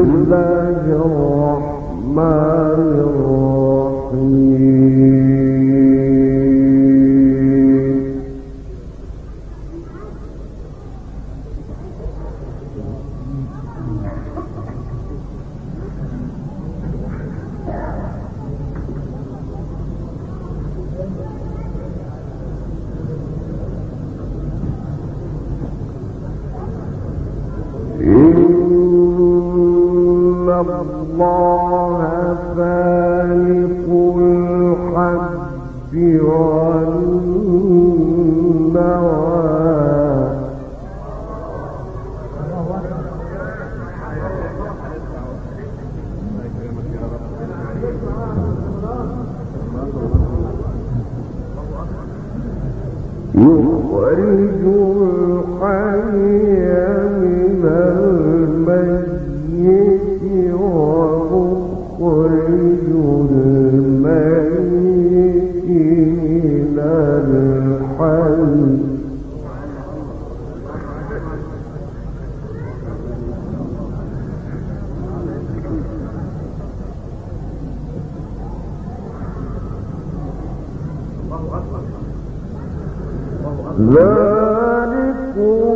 الله الرحمن الله ذلكم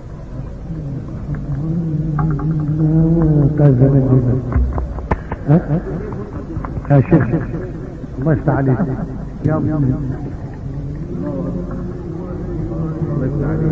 يا شيخ الله يفتح عليك يا الله يفتح عليك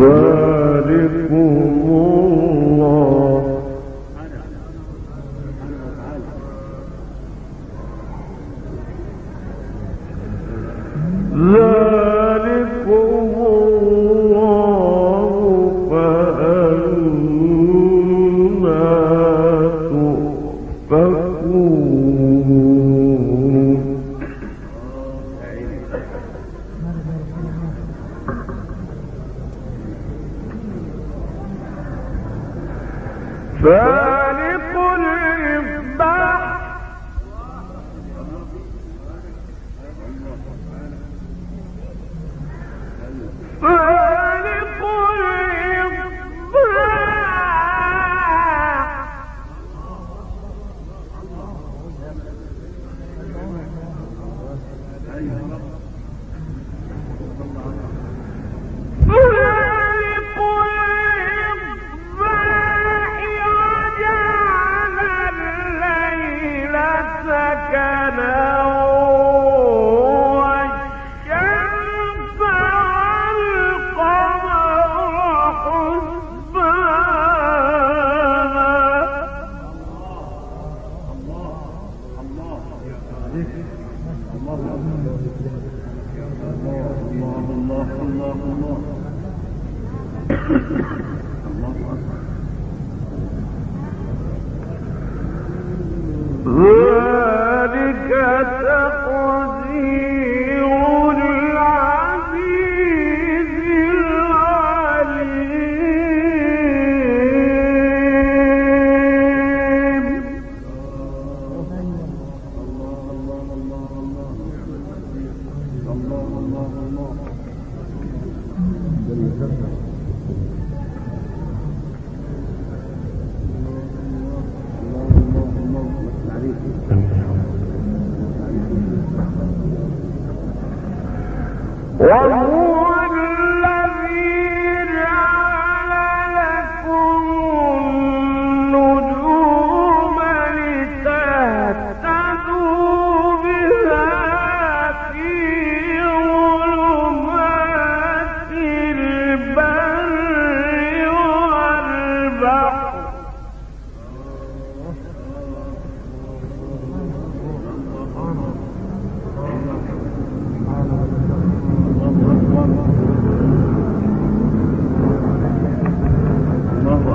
وارق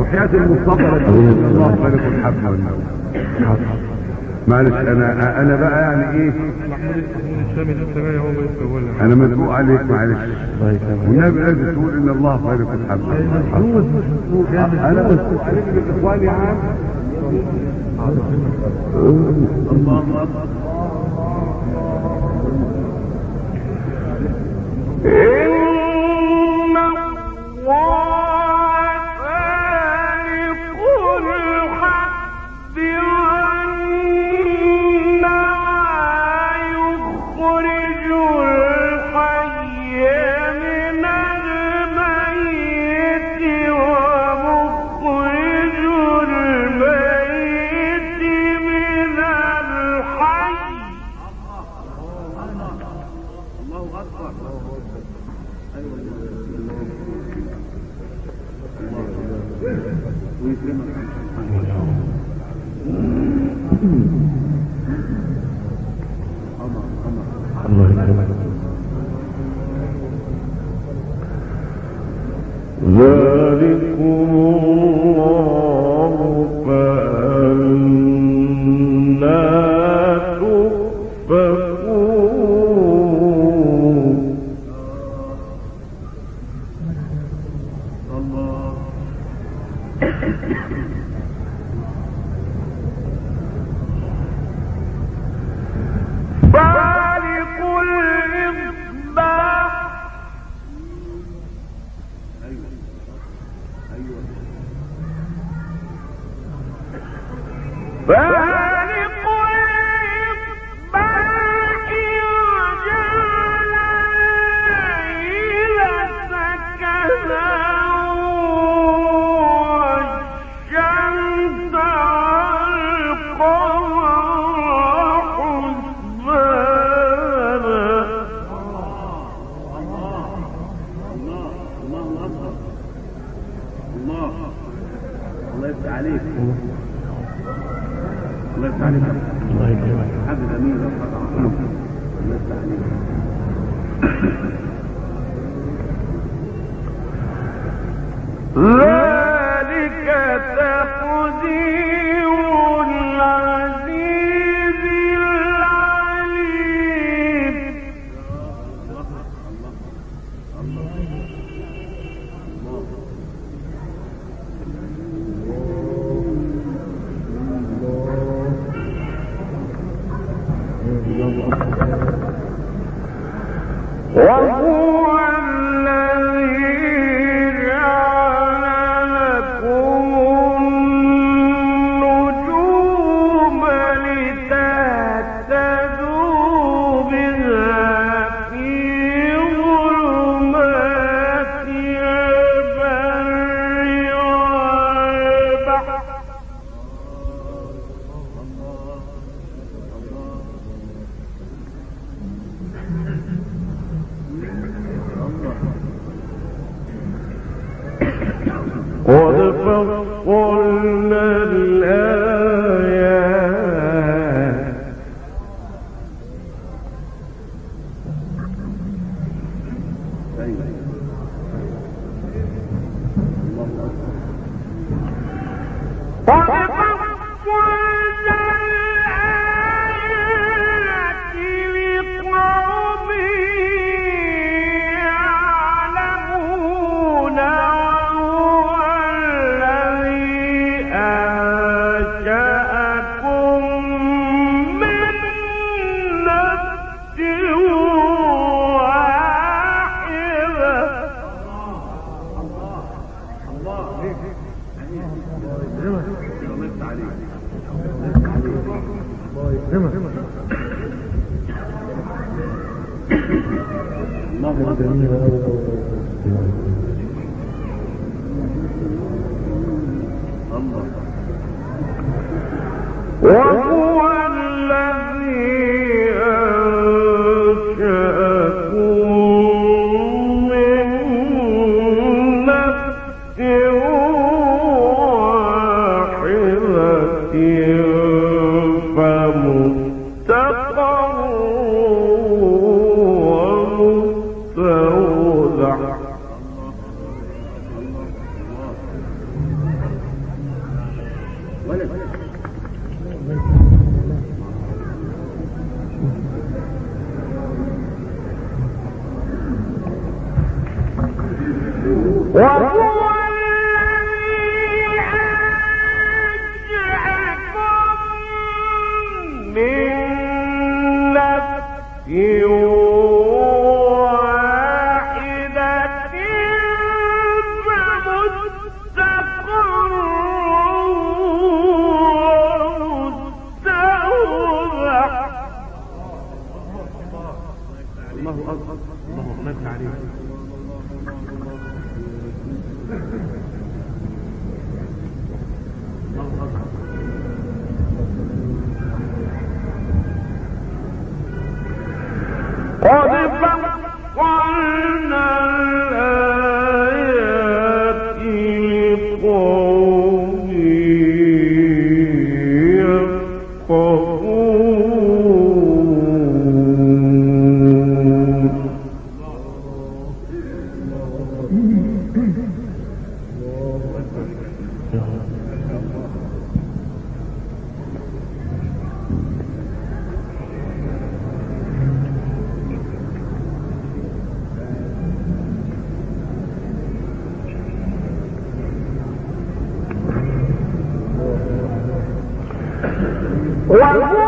وحياة المصطفى الله يبارك والحب حول معلش انا انا بقى يعني ايه انا مسبوق عليك، معلش. والنبي لازم تقول ان الله خير في الحمد انا مسبوق عليك بالاخوان يا الله الله اكبر الله وا نہیں اللہ وہ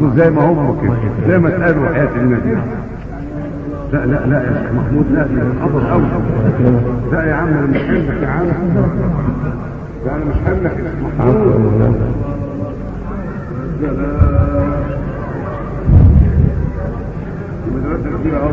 دول زي ما هم كده زي ما اتقالوا حياه النبي. لا لا لا يا شيخ محمود لا لا حضر قوي لا يا عم انا مش حملك يا عم. لا انا مش حملك يا شيخ محمود. مدرسه كبيره قوي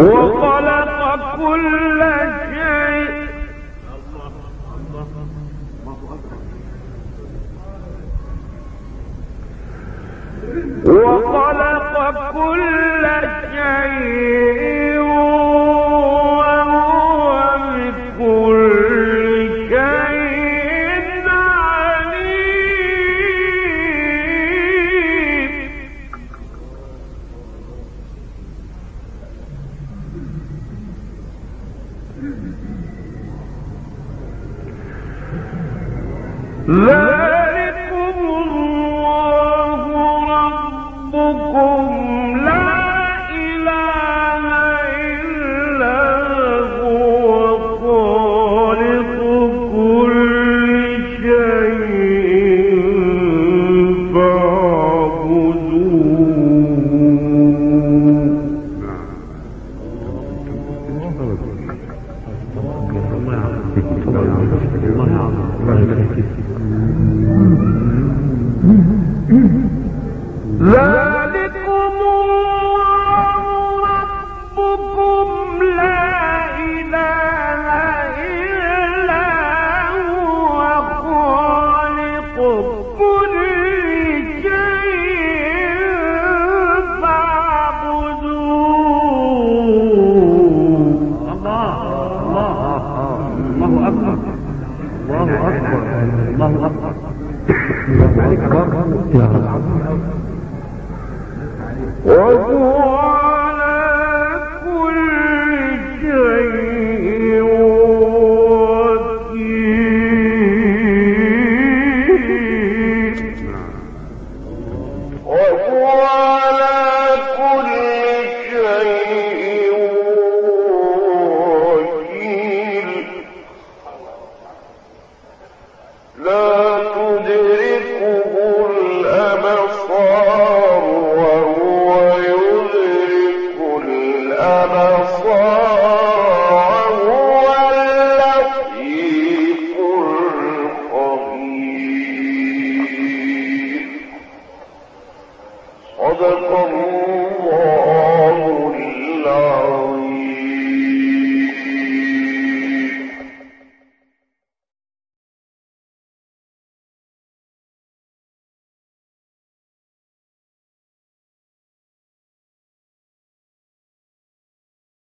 وخلق كل